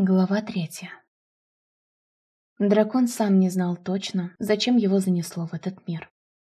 Глава третья. Дракон сам не знал точно, зачем его занесло в этот мир.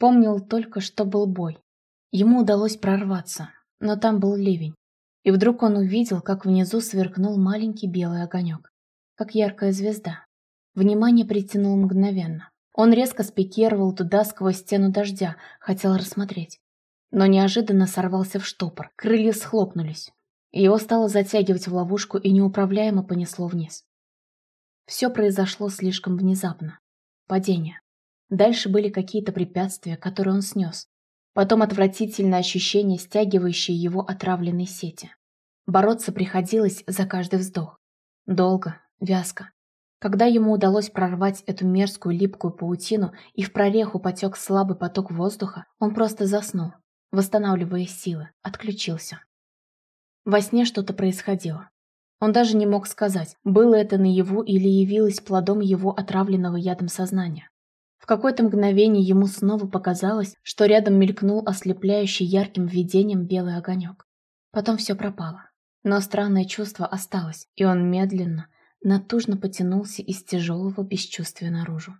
Помнил только, что был бой. Ему удалось прорваться, но там был ливень. И вдруг он увидел, как внизу сверкнул маленький белый огонек, как яркая звезда. Внимание притянул мгновенно. Он резко спикировал туда сквозь стену дождя, хотел рассмотреть. Но неожиданно сорвался в штопор, крылья схлопнулись. Его стало затягивать в ловушку и неуправляемо понесло вниз. Все произошло слишком внезапно. Падение. Дальше были какие-то препятствия, которые он снес. Потом отвратительное ощущение, стягивающее его отравленной сети. Бороться приходилось за каждый вздох. Долго, вязко. Когда ему удалось прорвать эту мерзкую липкую паутину и в прореху потек слабый поток воздуха, он просто заснул, восстанавливая силы, отключился. Во сне что-то происходило. Он даже не мог сказать, было это наяву или явилось плодом его отравленного ядом сознания. В какое-то мгновение ему снова показалось, что рядом мелькнул ослепляющий ярким видением белый огонек. Потом все пропало. Но странное чувство осталось, и он медленно, натужно потянулся из тяжелого бесчувствия наружу.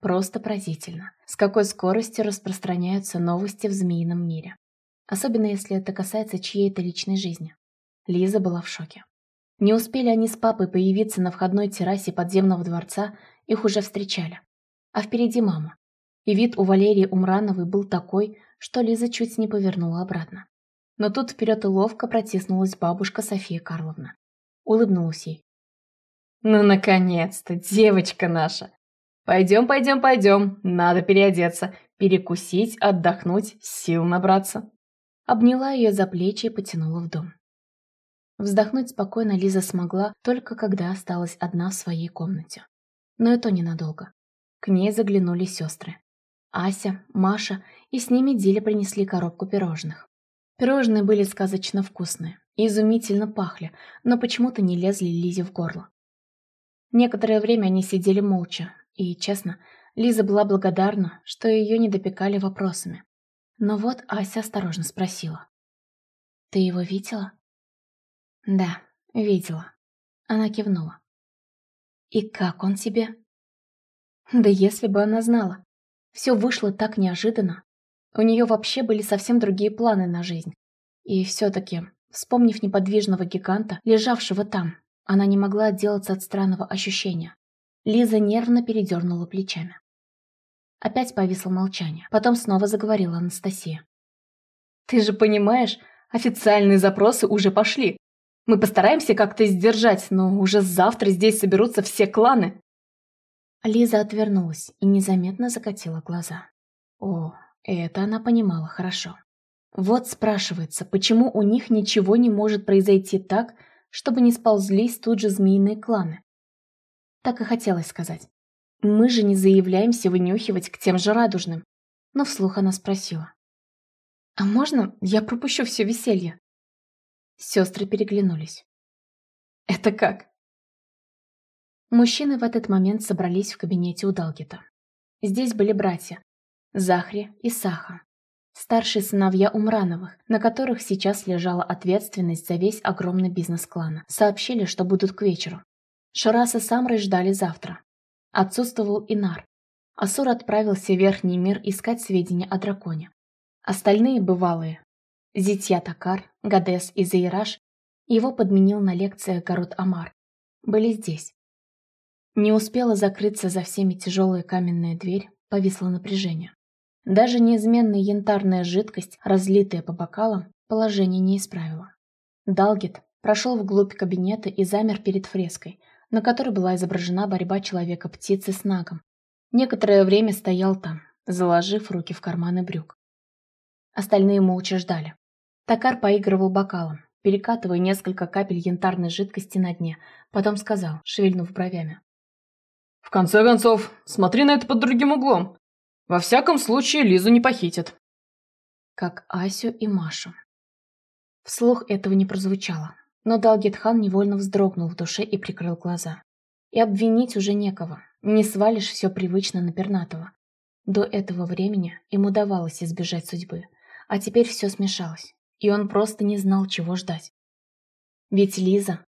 Просто поразительно, с какой скоростью распространяются новости в змеином мире. Особенно если это касается чьей-то личной жизни. Лиза была в шоке. Не успели они с папой появиться на входной террасе подземного дворца, их уже встречали. А впереди мама. И вид у Валерии Умрановой был такой, что Лиза чуть не повернула обратно. Но тут вперед и ловко протиснулась бабушка София Карловна. Улыбнулась ей. «Ну, наконец-то, девочка наша! Пойдем, пойдем, пойдем, надо переодеться, перекусить, отдохнуть, сил набраться» обняла ее за плечи и потянула в дом. Вздохнуть спокойно Лиза смогла, только когда осталась одна в своей комнате. Но это ненадолго. К ней заглянули сестры. Ася, Маша, и с ними Диля принесли коробку пирожных. Пирожные были сказочно вкусные и изумительно пахли, но почему-то не лезли Лизе в горло. Некоторое время они сидели молча, и, честно, Лиза была благодарна, что ее не допекали вопросами. Но вот Ася осторожно спросила. «Ты его видела?» «Да, видела». Она кивнула. «И как он тебе?» Да если бы она знала. Все вышло так неожиданно. У нее вообще были совсем другие планы на жизнь. И все-таки, вспомнив неподвижного гиганта, лежавшего там, она не могла отделаться от странного ощущения. Лиза нервно передернула плечами. Опять повисло молчание. Потом снова заговорила Анастасия. «Ты же понимаешь, официальные запросы уже пошли. Мы постараемся как-то сдержать, но уже завтра здесь соберутся все кланы». Лиза отвернулась и незаметно закатила глаза. О, это она понимала хорошо. Вот спрашивается, почему у них ничего не может произойти так, чтобы не сползлись тут же змеиные кланы? Так и хотелось сказать. Мы же не заявляемся вынюхивать к тем же радужным. Но вслух она спросила. «А можно я пропущу все веселье?» Сестры переглянулись. «Это как?» Мужчины в этот момент собрались в кабинете у Далгета. Здесь были братья Захри и Саха, старшие сыновья Умрановых, на которых сейчас лежала ответственность за весь огромный бизнес клана. Сообщили, что будут к вечеру. Шарас и Самрой ждали завтра. Отсутствовал Инар. Асур отправился в Верхний мир искать сведения о драконе. Остальные бывалые – Зитья Такар, Гадес и Заираж – его подменил на лекциях Гарут Амар. Были здесь. Не успела закрыться за всеми тяжелая каменная дверь, повисло напряжение. Даже неизменная янтарная жидкость, разлитая по бокалам, положение не исправила. Далгет прошел вглубь кабинета и замер перед фреской – на которой была изображена борьба человека-птицы с нагом. Некоторое время стоял там, заложив руки в карманы брюк. Остальные молча ждали. Токар поигрывал бокалом, перекатывая несколько капель янтарной жидкости на дне, потом сказал, шевельнув бровями. «В конце концов, смотри на это под другим углом. Во всяком случае, Лизу не похитят». Как Асю и Машу. Вслух этого не прозвучало, но Далгетхан невольно вздрогнул в душе и прикрыл глаза. И обвинить уже некого. Не свалишь все привычно на Пернатова. До этого времени ему давалось избежать судьбы. А теперь все смешалось. И он просто не знал, чего ждать. Ведь Лиза...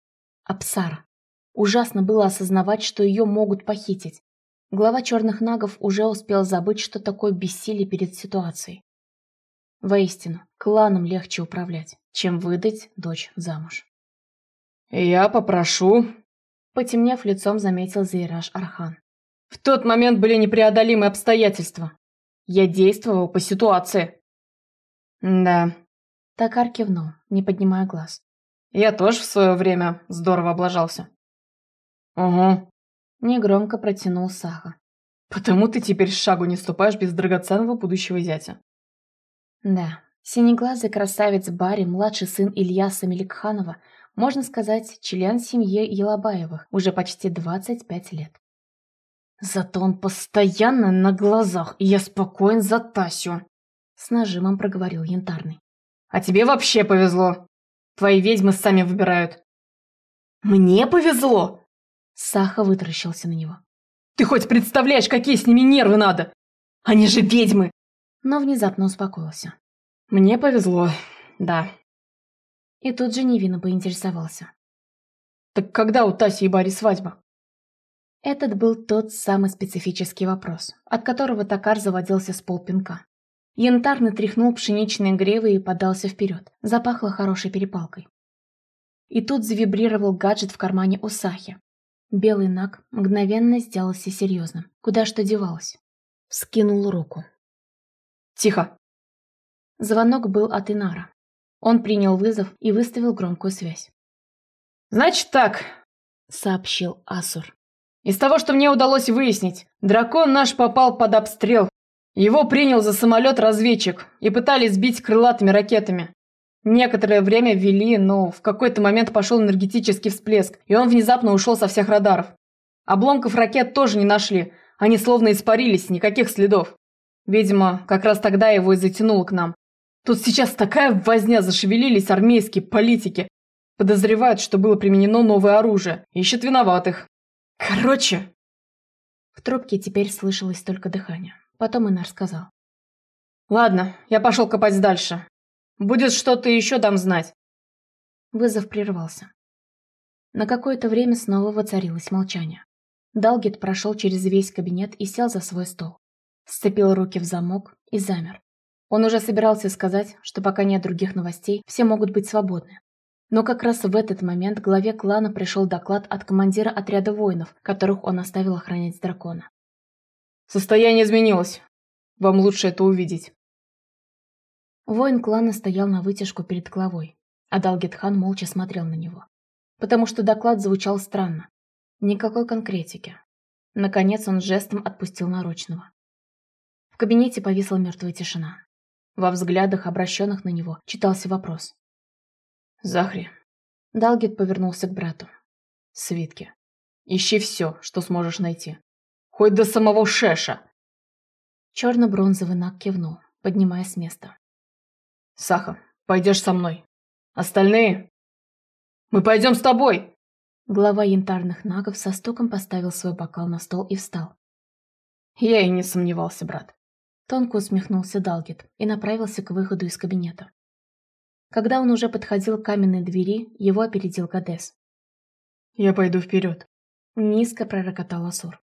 Апсара. Ужасно было осознавать, что ее могут похитить. Глава черных нагов уже успел забыть, что такое бессилие перед ситуацией. Воистину, кланом легче управлять, чем выдать дочь замуж. «Я попрошу...» Потемнев лицом, заметил Зейраж Архан. «В тот момент были непреодолимые обстоятельства. Я действовал по ситуации». «Да». Такар кивнул, не поднимая глаз. «Я тоже в свое время здорово облажался». «Угу». Негромко протянул Саха. «Потому ты теперь шагу не ступаешь без драгоценного будущего зятя». Да, синеглазый красавец Барри, младший сын Ильяса Меликханова, можно сказать, член семьи Елабаевых, уже почти 25 лет. Зато он постоянно на глазах, и я спокоен за Тасю. С нажимом проговорил Янтарный. А тебе вообще повезло. Твои ведьмы сами выбирают. Мне повезло? Саха вытаращился на него. Ты хоть представляешь, какие с ними нервы надо? Они же ведьмы но внезапно успокоился. «Мне повезло, да». И тут же невинно поинтересовался. «Так когда у Таси и Барри свадьба?» Этот был тот самый специфический вопрос, от которого Токар заводился с полпинка. Янтарный тряхнул пшеничные гревы и подался вперед. Запахло хорошей перепалкой. И тут завибрировал гаджет в кармане у Сахи. Белый наг мгновенно сделался серьезным. Куда что девалось? Скинул руку. Тихо. Звонок был от Инара. Он принял вызов и выставил громкую связь. «Значит так», — сообщил Асур. «Из того, что мне удалось выяснить, дракон наш попал под обстрел. Его принял за самолет-разведчик и пытались сбить крылатыми ракетами. Некоторое время вели, но в какой-то момент пошел энергетический всплеск, и он внезапно ушел со всех радаров. Обломков ракет тоже не нашли, они словно испарились, никаких следов. Видимо, как раз тогда его и затянуло к нам. Тут сейчас такая возня, зашевелились армейские политики. Подозревают, что было применено новое оружие. Ищут виноватых. Короче... В трубке теперь слышалось только дыхание. Потом Инар сказал. Ладно, я пошел копать дальше. Будет что-то еще дам знать. Вызов прервался. На какое-то время снова воцарилось молчание. Далгет прошел через весь кабинет и сел за свой стол сцепил руки в замок и замер. Он уже собирался сказать, что пока нет других новостей, все могут быть свободны. Но как раз в этот момент главе клана пришел доклад от командира отряда воинов, которых он оставил охранять дракона. «Состояние изменилось. Вам лучше это увидеть». Воин клана стоял на вытяжку перед главой, а Далгетхан молча смотрел на него. Потому что доклад звучал странно. Никакой конкретики. Наконец он жестом отпустил наручного. В кабинете повисла мертвая тишина. Во взглядах, обращенных на него, читался вопрос. «Захри». Далгет повернулся к брату. «Свитки. Ищи все, что сможешь найти. Хоть до самого Шеша!» Черно-бронзовый наг кивнул, поднимая с места. «Саха, пойдешь со мной. Остальные? Мы пойдем с тобой!» Глава янтарных нагов со стуком поставил свой бокал на стол и встал. Я и не сомневался, брат. Тонко усмехнулся Далгет и направился к выходу из кабинета. Когда он уже подходил к каменной двери, его опередил Гадес. «Я пойду вперед», — низко пророкотал Асур.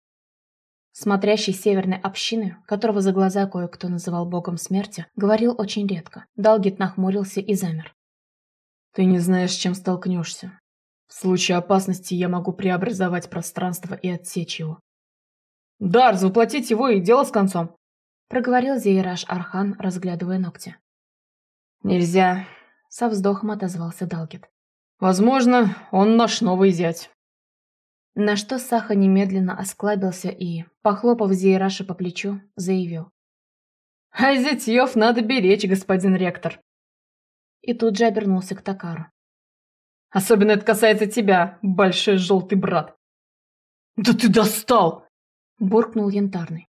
Смотрящий северной общины, которого за глаза кое-кто называл богом смерти, говорил очень редко. Далгет нахмурился и замер. «Ты не знаешь, с чем столкнешься. В случае опасности я могу преобразовать пространство и отсечь его». «Дар, заплатить его и дело с концом», проговорил Зейраж Архан, разглядывая ногти. «Нельзя», — со вздохом отозвался Далгет. «Возможно, он наш новый зять». На что Саха немедленно осклабился и, похлопав Зейраша по плечу, заявил. «А зятьев надо беречь, господин ректор». И тут же обернулся к Такару. «Особенно это касается тебя, большой желтый брат». «Да ты достал!» – буркнул Янтарный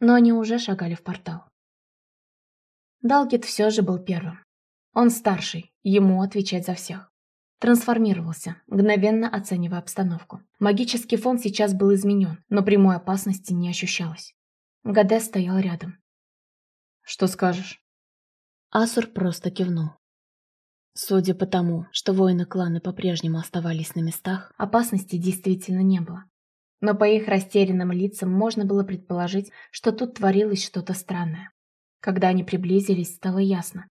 но они уже шагали в портал. Далгет все же был первым. Он старший, ему отвечать за всех. Трансформировался, мгновенно оценивая обстановку. Магический фон сейчас был изменен, но прямой опасности не ощущалось. Гадес стоял рядом. «Что скажешь?» Асур просто кивнул. Судя по тому, что воины клана по-прежнему оставались на местах, опасности действительно не было. Но по их растерянным лицам можно было предположить, что тут творилось что-то странное. Когда они приблизились, стало ясно.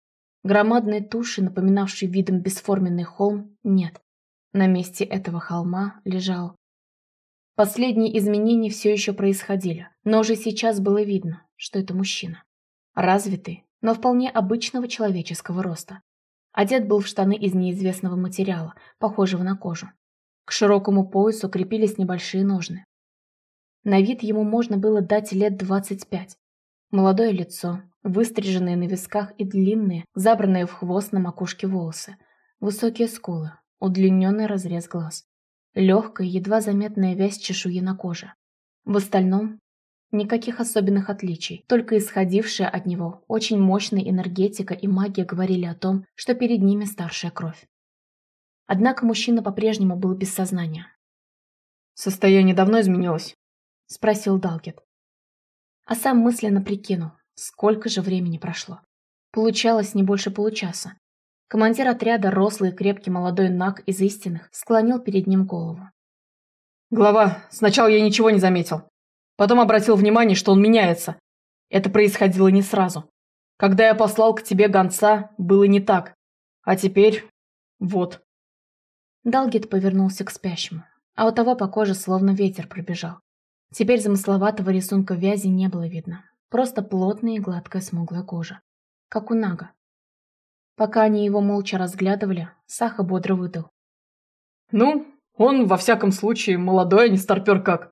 Громадной туши, напоминавшей видом бесформенный холм, нет. На месте этого холма лежал... Последние изменения все еще происходили, но уже сейчас было видно, что это мужчина. Развитый, но вполне обычного человеческого роста. Одет был в штаны из неизвестного материала, похожего на кожу. К широкому поясу крепились небольшие ножны. На вид ему можно было дать лет 25. Молодое лицо, выстриженные на висках и длинные, забранные в хвост на макушке волосы, высокие скулы, удлиненный разрез глаз, легкая, едва заметная вязь чешуи на коже. В остальном никаких особенных отличий, только исходившая от него очень мощная энергетика и магия говорили о том, что перед ними старшая кровь. Однако мужчина по-прежнему был без сознания. «Состояние давно изменилось?» – спросил Далгет. А сам мысленно прикинул, сколько же времени прошло. Получалось не больше получаса. Командир отряда, рослый и крепкий молодой наг из истинных, склонил перед ним голову. «Глава, сначала я ничего не заметил. Потом обратил внимание, что он меняется. Это происходило не сразу. Когда я послал к тебе гонца, было не так. А теперь... вот». Далгет повернулся к спящему, а у того по коже словно ветер пробежал. Теперь замысловатого рисунка вязи не было видно. Просто плотная и гладкая смуглая кожа. Как у Нага. Пока они его молча разглядывали, Саха бодро выдал. «Ну, он, во всяком случае, молодой, а не старпер как».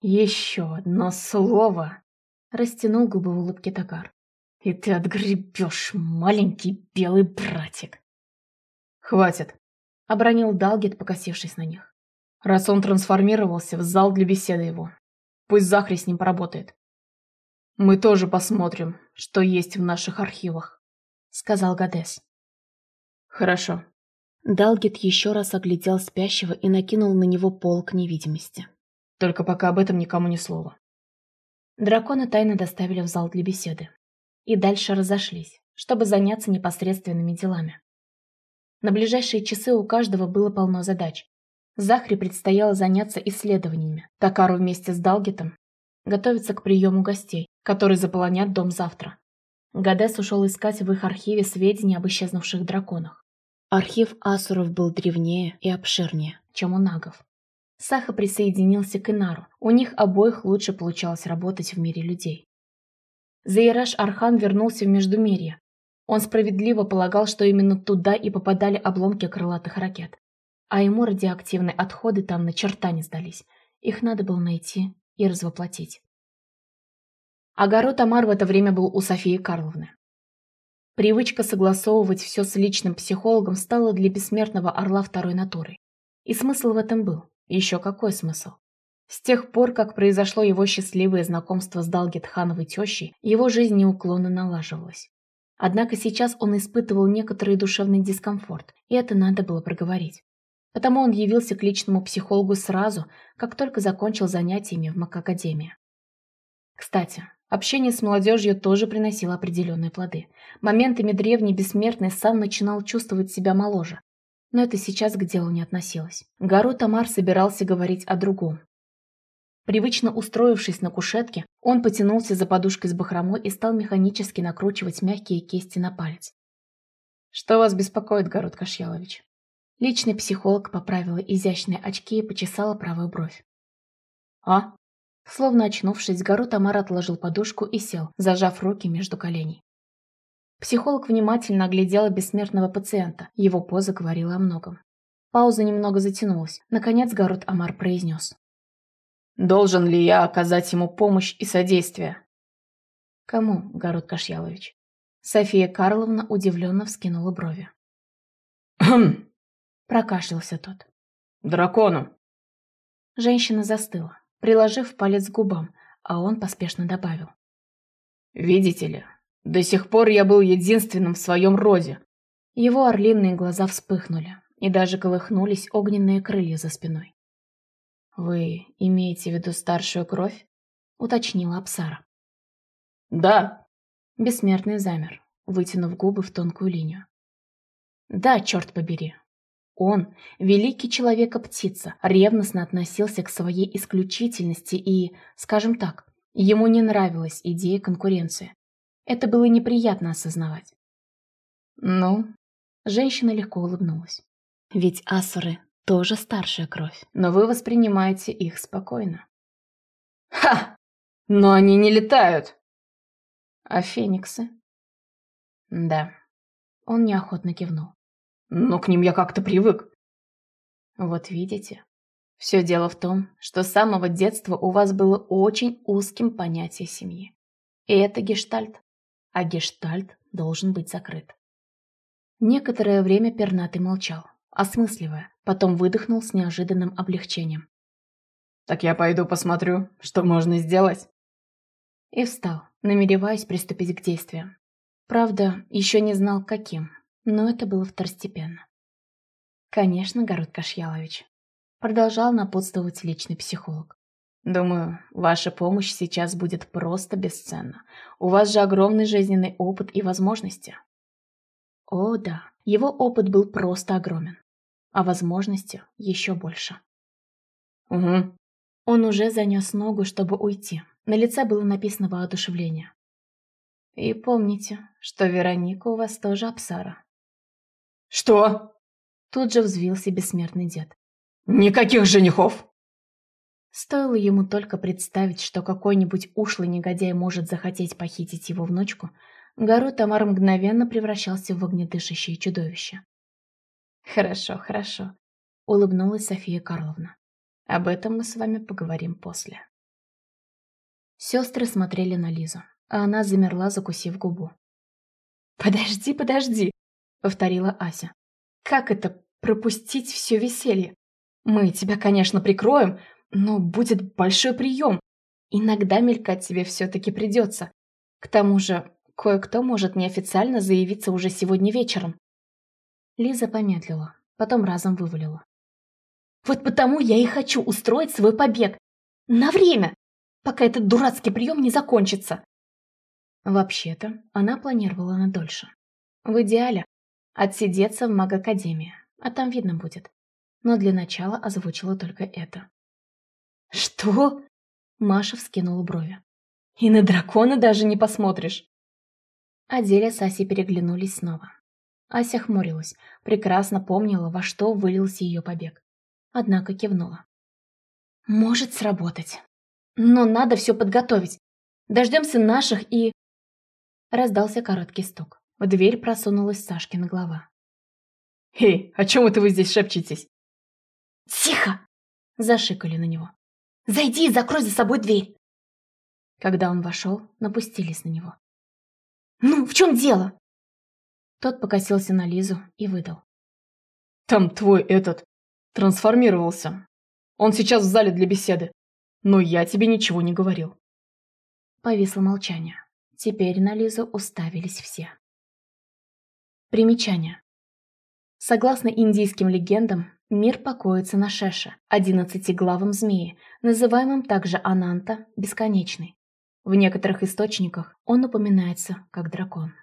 «Еще одно слово!» Растянул губы в улыбке Тагар. «И ты отгребешь, маленький белый братик!» «Хватит!» — обронил Далгет, покосившись на них. «Раз он трансформировался в зал для беседы его, пусть Захри с ним поработает. Мы тоже посмотрим, что есть в наших архивах» сказал Гадес. Хорошо. Далгет еще раз оглядел спящего и накинул на него полк невидимости. Только пока об этом никому ни слова. Дракона тайно доставили в зал для беседы. И дальше разошлись, чтобы заняться непосредственными делами. На ближайшие часы у каждого было полно задач. Захре предстояло заняться исследованиями. Такару вместе с Далгетом готовится к приему гостей, которые заполонят дом завтра. Гадес ушел искать в их архиве сведения об исчезнувших драконах. Архив Асуров был древнее и обширнее, чем у нагов. Саха присоединился к Инару, у них обоих лучше получалось работать в мире людей. Заираш Архан вернулся в Междумирье. Он справедливо полагал, что именно туда и попадали обломки крылатых ракет. А ему радиоактивные отходы там на черта не сдались. Их надо было найти и развоплотить. Огород Амар в это время был у Софии Карловны. Привычка согласовывать все с личным психологом стала для бессмертного орла второй натурой. И смысл в этом был. Еще какой смысл? С тех пор, как произошло его счастливое знакомство с Далгетхановой тещей, его жизнь неуклонно налаживалась. Однако сейчас он испытывал некоторый душевный дискомфорт, и это надо было проговорить. Потому он явился к личному психологу сразу, как только закончил занятиями в МакАкадемии. Кстати, Общение с молодежью тоже приносило определенные плоды. Моментами древний бессмертный сам начинал чувствовать себя моложе. Но это сейчас к делу не относилось. Гару Тамар собирался говорить о другом. Привычно устроившись на кушетке, он потянулся за подушкой с бахромой и стал механически накручивать мягкие кисти на палец. «Что вас беспокоит, Гарут Кашьялович?» Личный психолог поправила изящные очки и почесала правую бровь. «А?» Словно очнувшись, Гару Тамар отложил подушку и сел, зажав руки между коленей. Психолог внимательно оглядела бессмертного пациента, его поза говорила о многом. Пауза немного затянулась. Наконец Гарут Амар произнес. «Должен ли я оказать ему помощь и содействие?» «Кому, Гарут Кашьялович?» София Карловна удивленно вскинула брови. «Хм!» Прокашлялся тот. «Дракону!» Женщина застыла приложив палец к губам, а он поспешно добавил. «Видите ли, до сих пор я был единственным в своем роде». Его орлиные глаза вспыхнули, и даже колыхнулись огненные крылья за спиной. «Вы имеете в виду старшую кровь?» — уточнила Апсара. «Да». Бессмертный замер. вытянув губы в тонкую линию. Да, черт побери. Он, великий человека-птица, ревностно относился к своей исключительности и, скажем так, ему не нравилась идея конкуренции. Это было неприятно осознавать. Ну, женщина легко улыбнулась. Ведь асуры тоже старшая кровь, но вы воспринимаете их спокойно. Ха! Но они не летают. А фениксы? Да. Он неохотно кивнул. Но к ним я как-то привык. Вот видите. Все дело в том, что с самого детства у вас было очень узким понятие семьи. И это гештальт. А гештальт должен быть закрыт. Некоторое время пернатый молчал, осмысливая, потом выдохнул с неожиданным облегчением. «Так я пойду посмотрю, что можно сделать». И встал, намереваясь приступить к действиям. Правда, еще не знал, каким, но это было второстепенно. «Конечно, Город Кашьялович», — продолжал напутствовать личный психолог. «Думаю, ваша помощь сейчас будет просто бесценна. У вас же огромный жизненный опыт и возможности». О, да, его опыт был просто огромен, а возможности еще больше. «Угу». Он уже занес ногу, чтобы уйти. На лице было написано воодушевление. И помните, что Вероника у вас тоже Апсара. Что? Тут же взвился бессмертный дед. Никаких женихов! Стоило ему только представить, что какой-нибудь ушлый негодяй может захотеть похитить его внучку, гору Тамар мгновенно превращался в огнедышащее чудовище. «Хорошо, хорошо», — улыбнулась София Карловна. «Об этом мы с вами поговорим после». Сестры смотрели на Лизу а она замерла, закусив губу. «Подожди, подожди!» — повторила Ася. «Как это пропустить все веселье? Мы тебя, конечно, прикроем, но будет большой прием. Иногда мелькать тебе все-таки придется. К тому же, кое-кто может неофициально заявиться уже сегодня вечером». Лиза помедлила, потом разом вывалила. «Вот потому я и хочу устроить свой побег. На время, пока этот дурацкий прием не закончится. Вообще-то, она планировала на дольше. В идеале отсидеться в магакадемии, а там видно будет. Но для начала озвучила только это. «Что?» Маша вскинула брови. «И на дракона даже не посмотришь!» Аделя с Асей переглянулись снова. Ася хмурилась, прекрасно помнила, во что вылился ее побег. Однако кивнула. «Может сработать. Но надо все подготовить. Дождемся наших и...» Раздался короткий стук. В дверь просунулась Сашкина голова. «Эй, о чем это вы здесь шепчетесь?» «Тихо!» – зашикали на него. «Зайди и закрой за собой дверь!» Когда он вошел, напустились на него. «Ну, в чем дело?» Тот покосился на Лизу и выдал. «Там твой этот трансформировался. Он сейчас в зале для беседы. Но я тебе ничего не говорил». Повисло молчание. Теперь на Лизу уставились все. Примечание. Согласно индийским легендам, мир покоится на Шеше, одиннадцатиглавом змее, называемом также Ананта, бесконечный. В некоторых источниках он упоминается как дракон.